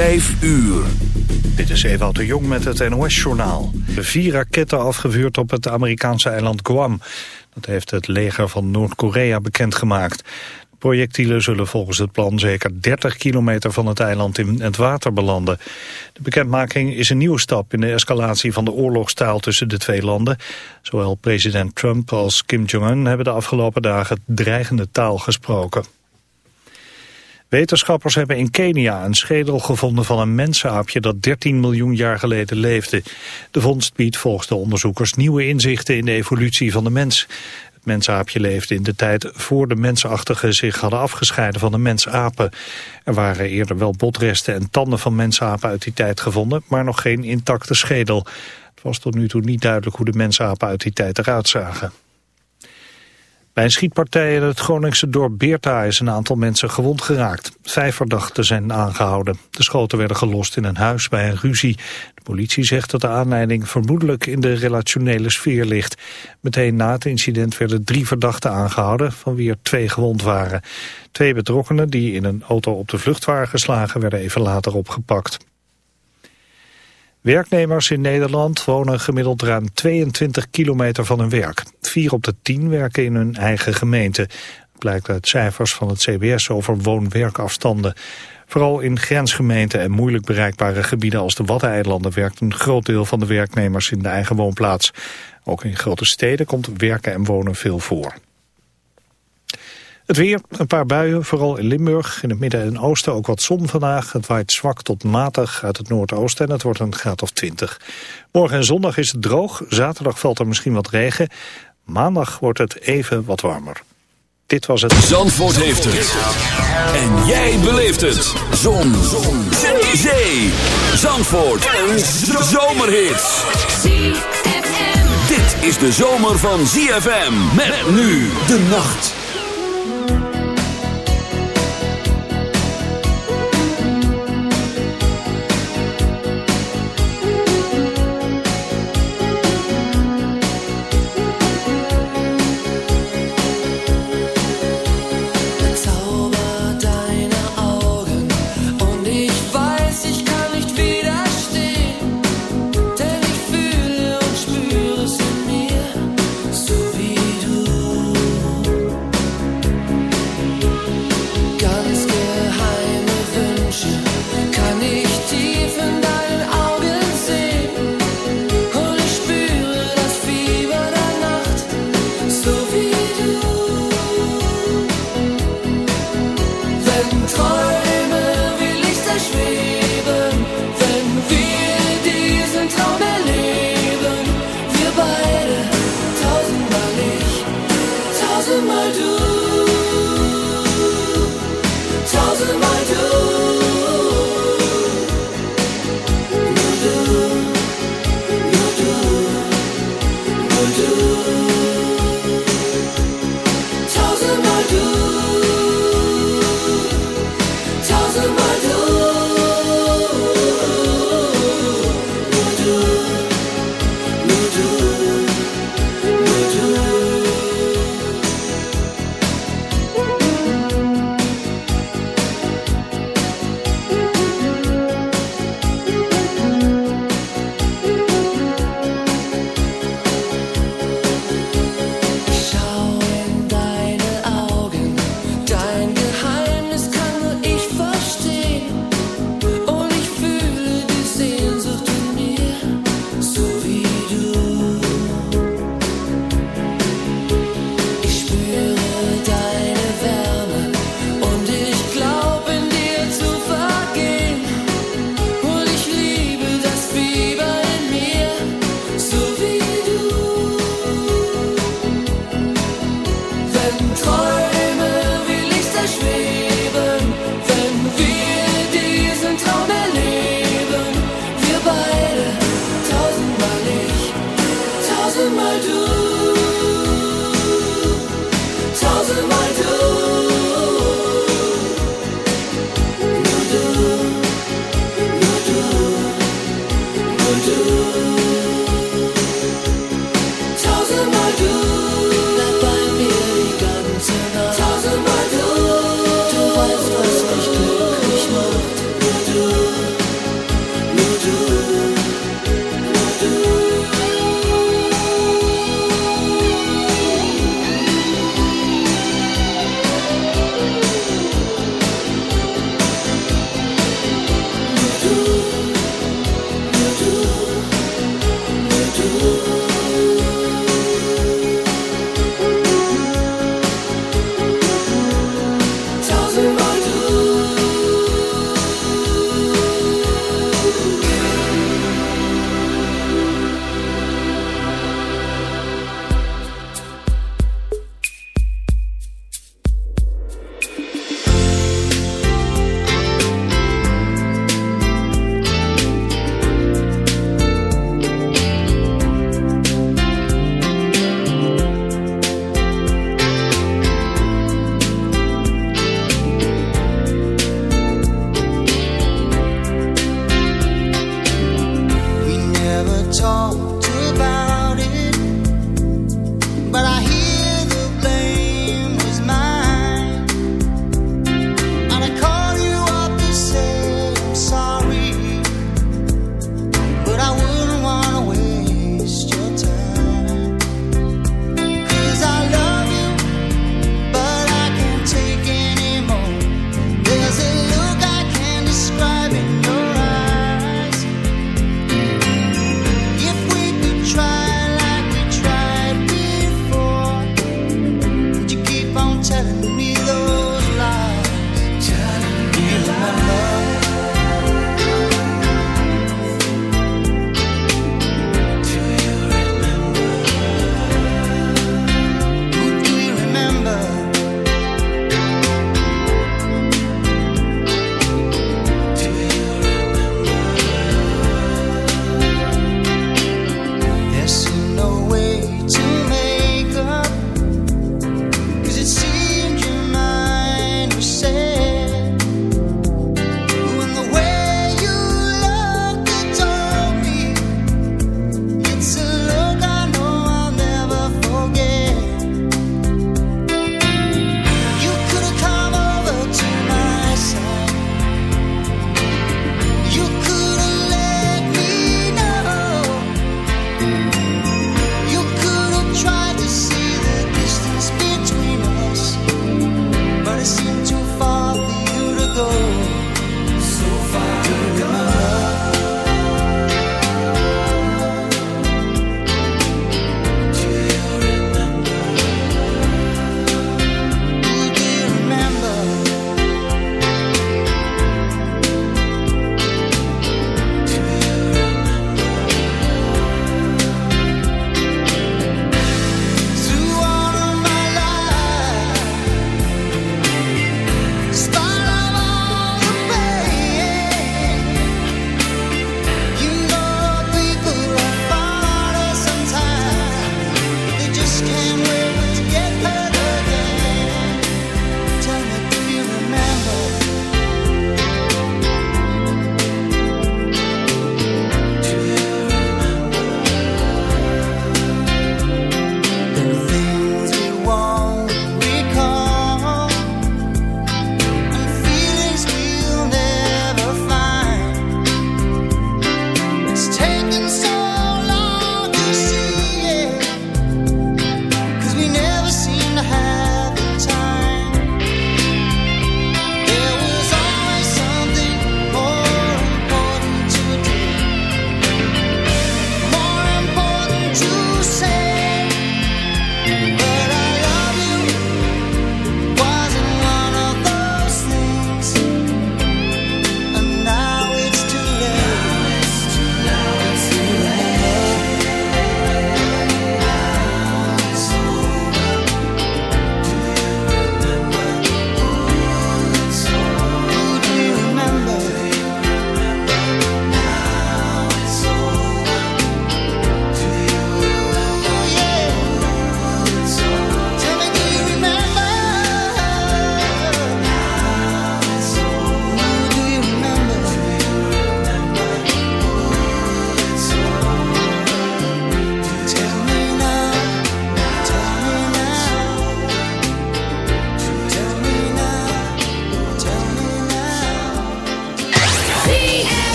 5 uur. Dit is Ewout de Jong met het NOS-journaal. Vier raketten afgevuurd op het Amerikaanse eiland Guam. Dat heeft het leger van Noord-Korea bekendgemaakt. De projectielen zullen volgens het plan zeker 30 kilometer van het eiland in het water belanden. De bekendmaking is een nieuwe stap in de escalatie van de oorlogstaal tussen de twee landen. Zowel president Trump als Kim Jong-un hebben de afgelopen dagen dreigende taal gesproken. Wetenschappers hebben in Kenia een schedel gevonden van een mensaapje dat 13 miljoen jaar geleden leefde. De vondst biedt volgens de onderzoekers nieuwe inzichten in de evolutie van de mens. Het mensaapje leefde in de tijd voor de mensachtigen zich hadden afgescheiden van de mensapen. Er waren eerder wel botresten en tanden van mensapen uit die tijd gevonden, maar nog geen intacte schedel. Het was tot nu toe niet duidelijk hoe de mensapen uit die tijd eruit zagen. Bij een schietpartij in het Groningse dorp Beerta is een aantal mensen gewond geraakt. Vijf verdachten zijn aangehouden. De schoten werden gelost in een huis bij een ruzie. De politie zegt dat de aanleiding vermoedelijk in de relationele sfeer ligt. Meteen na het incident werden drie verdachten aangehouden, van wie er twee gewond waren. Twee betrokkenen die in een auto op de vlucht waren geslagen werden even later opgepakt. Werknemers in Nederland wonen gemiddeld ruim 22 kilometer van hun werk. Vier op de tien werken in hun eigen gemeente. blijkt uit cijfers van het CBS over woon-werkafstanden. Vooral in grensgemeenten en moeilijk bereikbare gebieden als de Waddeneilanden werkt een groot deel van de werknemers in de eigen woonplaats. Ook in grote steden komt werken en wonen veel voor. Het weer, een paar buien, vooral in Limburg. In het midden en oosten ook wat zon vandaag. Het waait zwak tot matig uit het noordoosten en het wordt een graad of 20. Morgen en zondag is het droog. Zaterdag valt er misschien wat regen. Maandag wordt het even wat warmer. Dit was het... Zandvoort heeft het. En jij beleeft het. Zon. zon. Zee. Zee. Zandvoort. Een zomerhit. Dit is de zomer van ZFM. Met nu de nacht.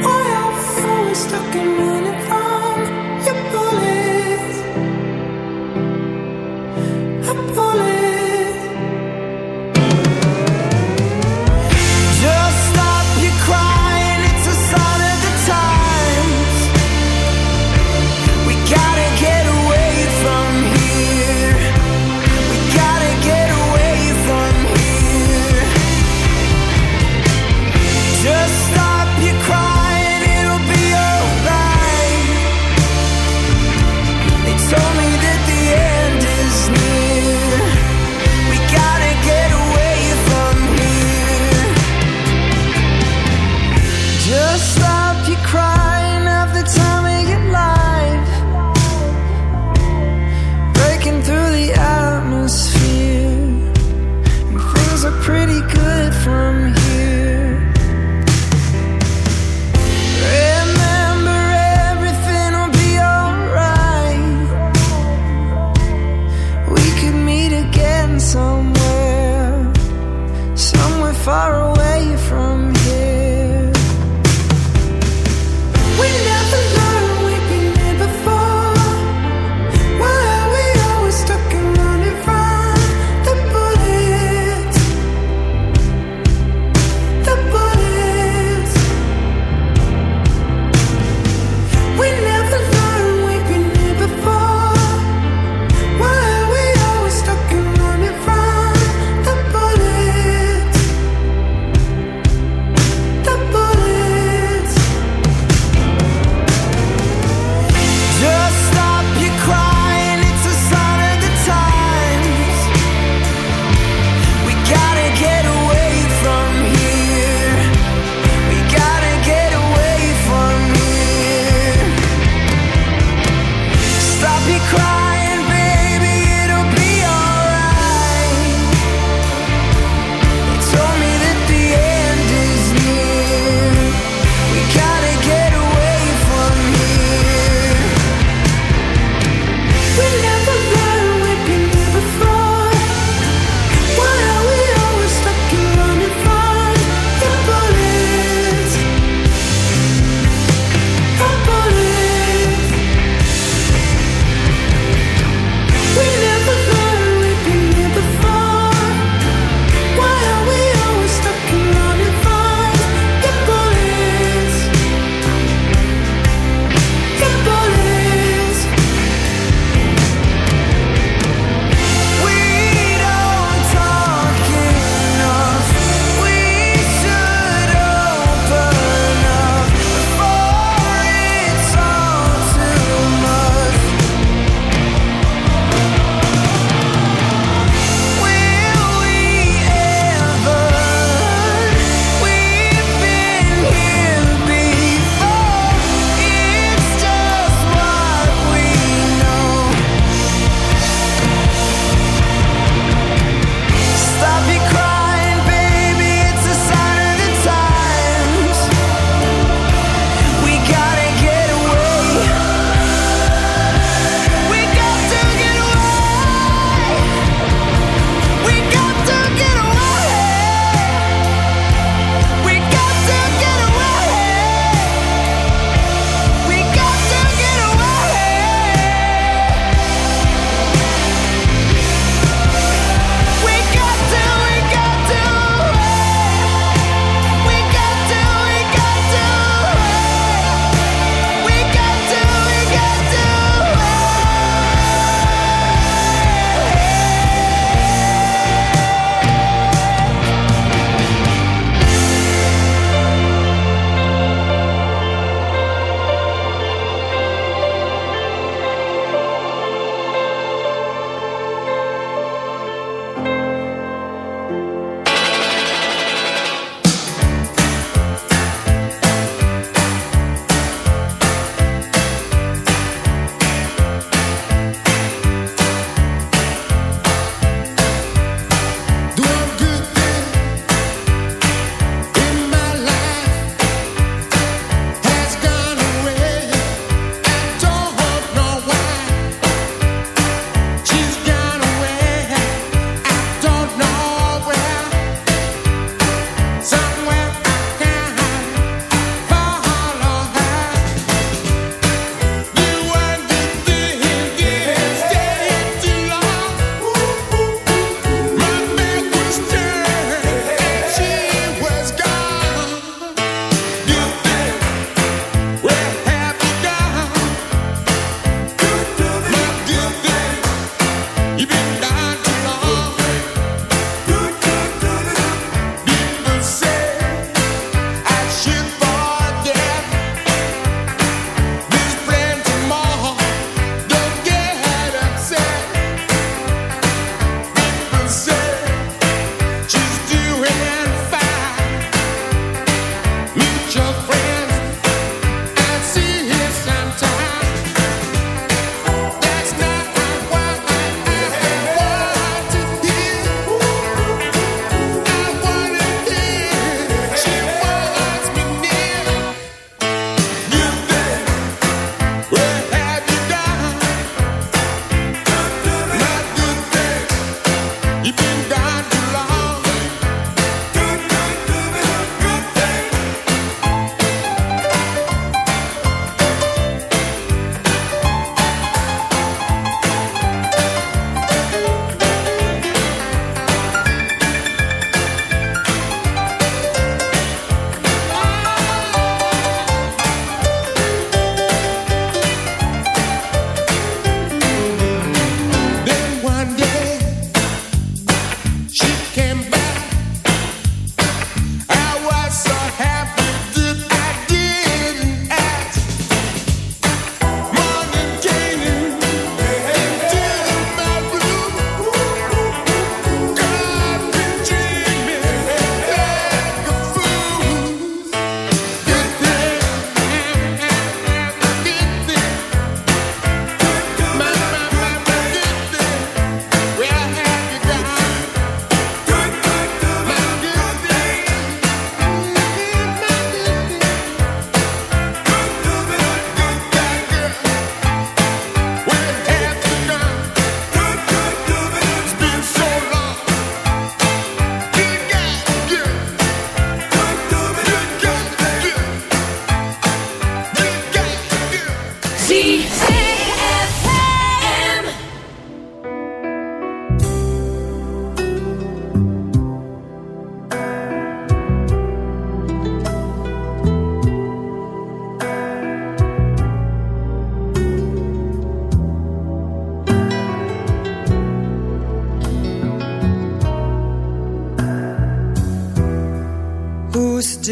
Why are we always stuck in running from?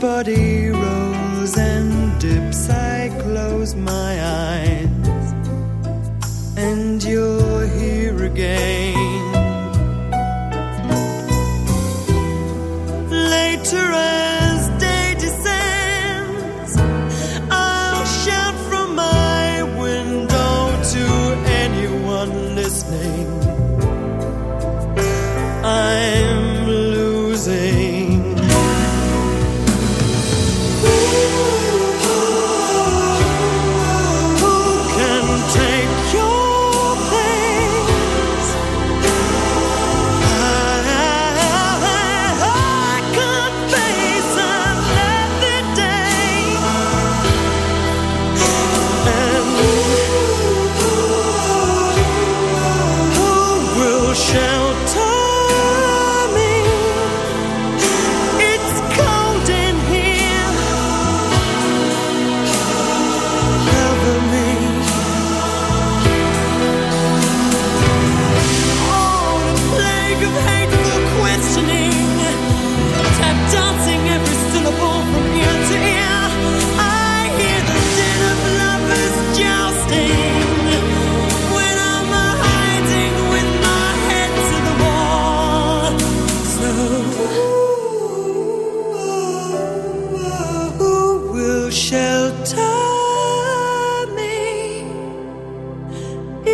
buddy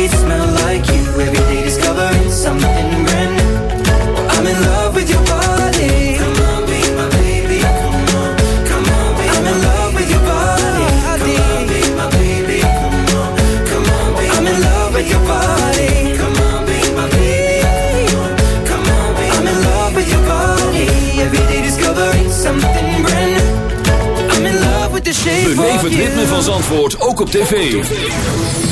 sheets smell like you. Every day discovering something brand new. I'm in love with your body. Come on, be my baby. Come on, come on, be I'm in love with your body. Come on, be my baby. Come on, come on, be I'm in love with your body. Come on, be my baby. Come on, be I'm in love with your body. Every day discovering something brand new. I'm in love with the shape Beleef of het you. ritme van Zandvoort ook op tv.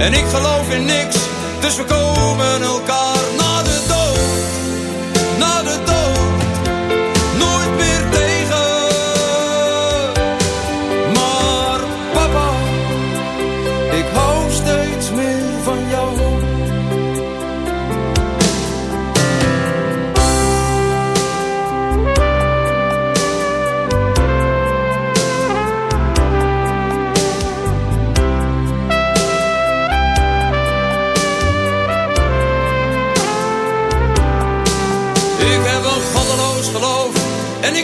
En ik geloof in niks, dus we komen elkaar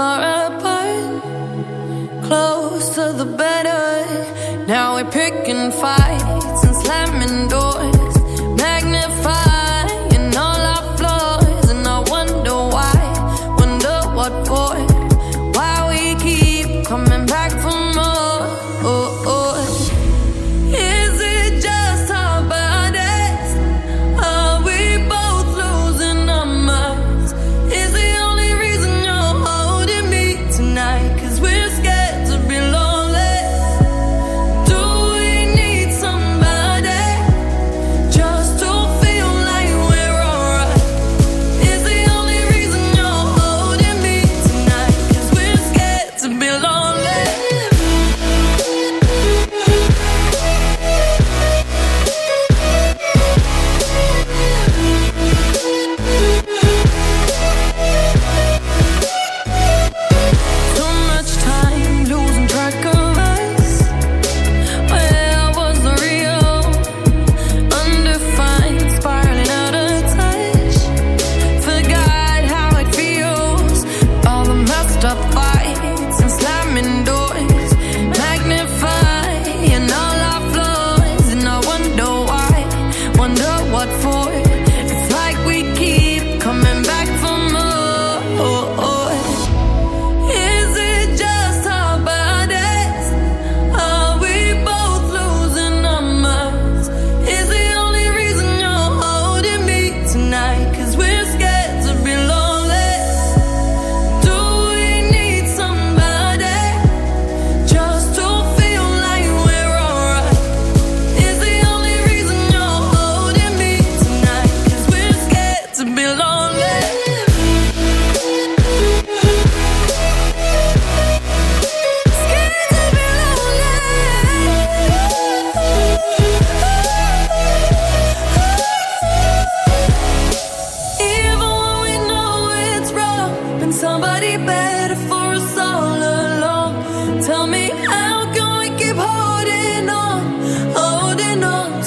for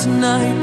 Tonight?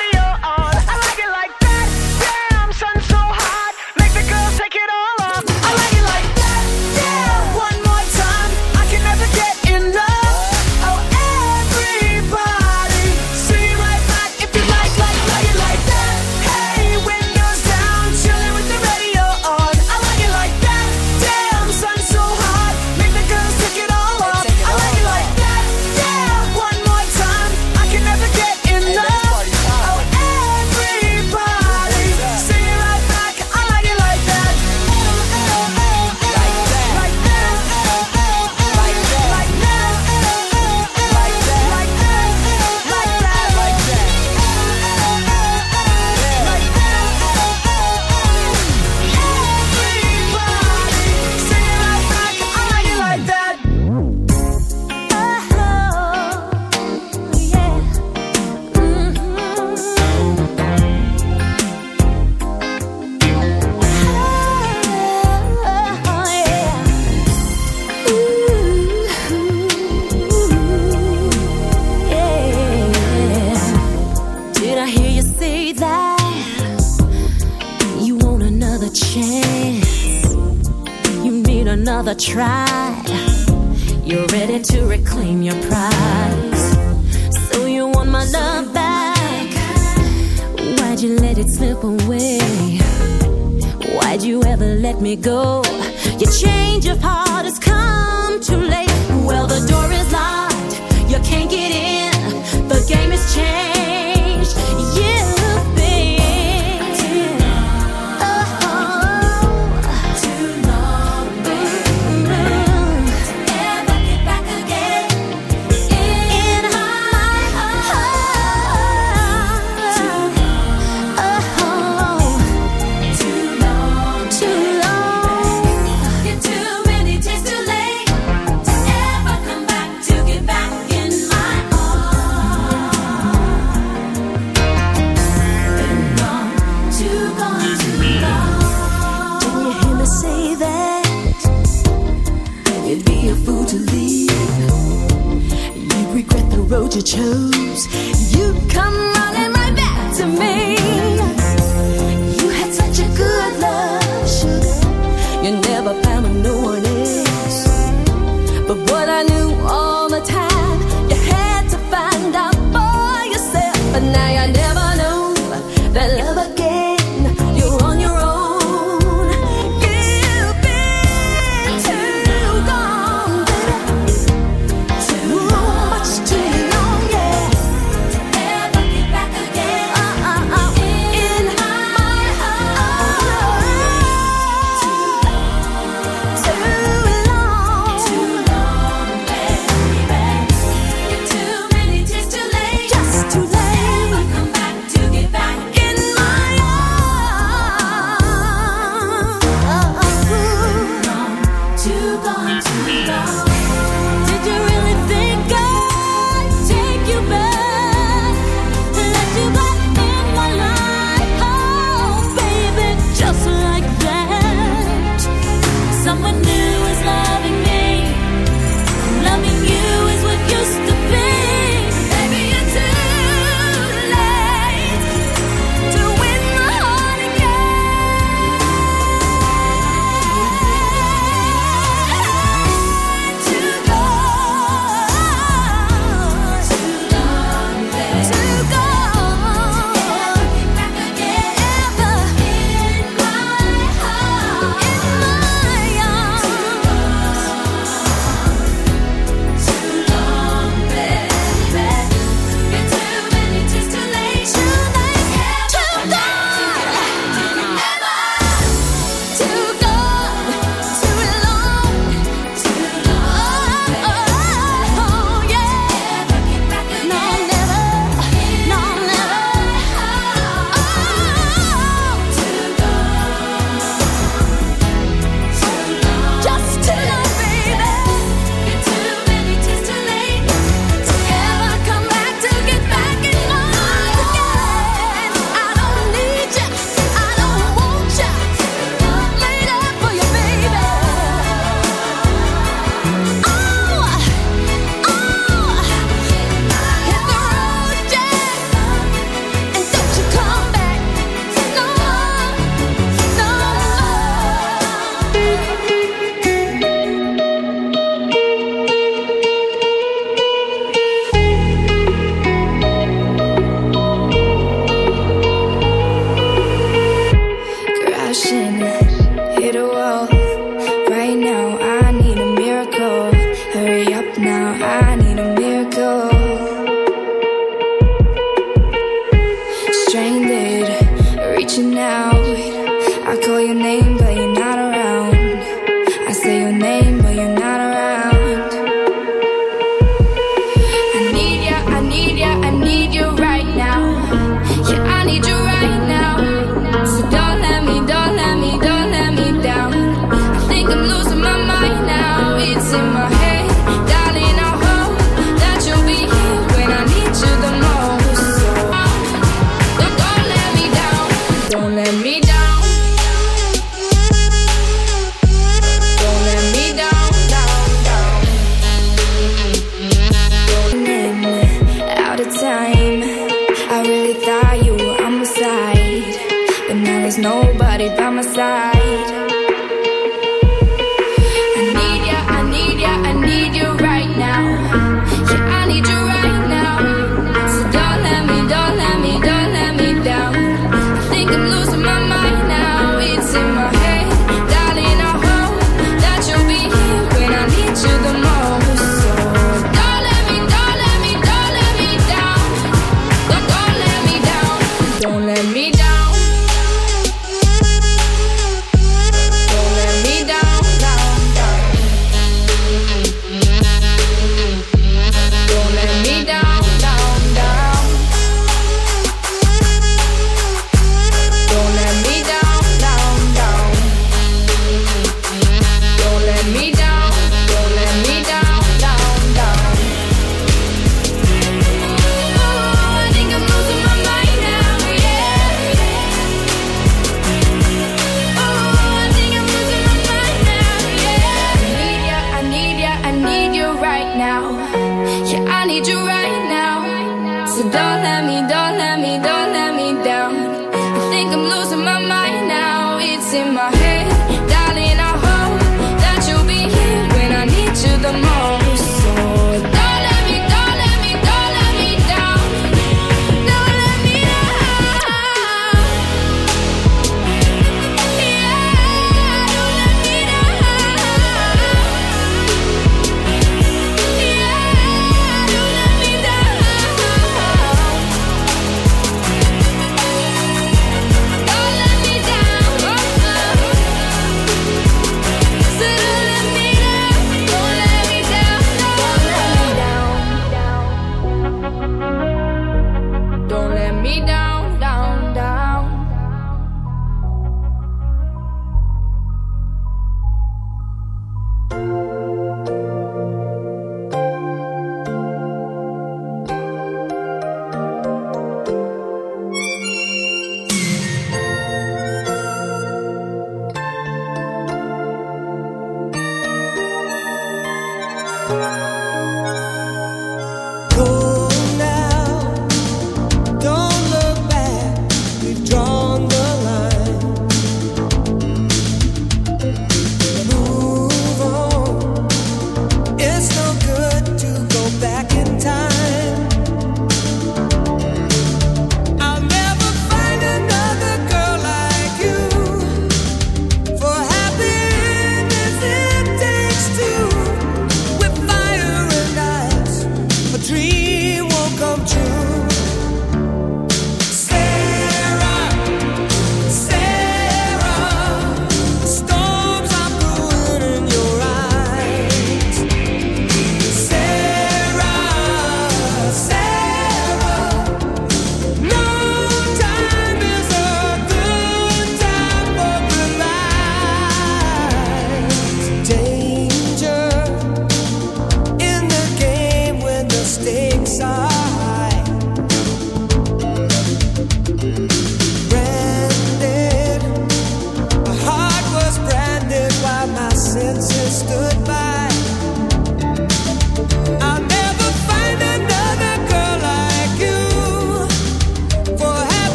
chose.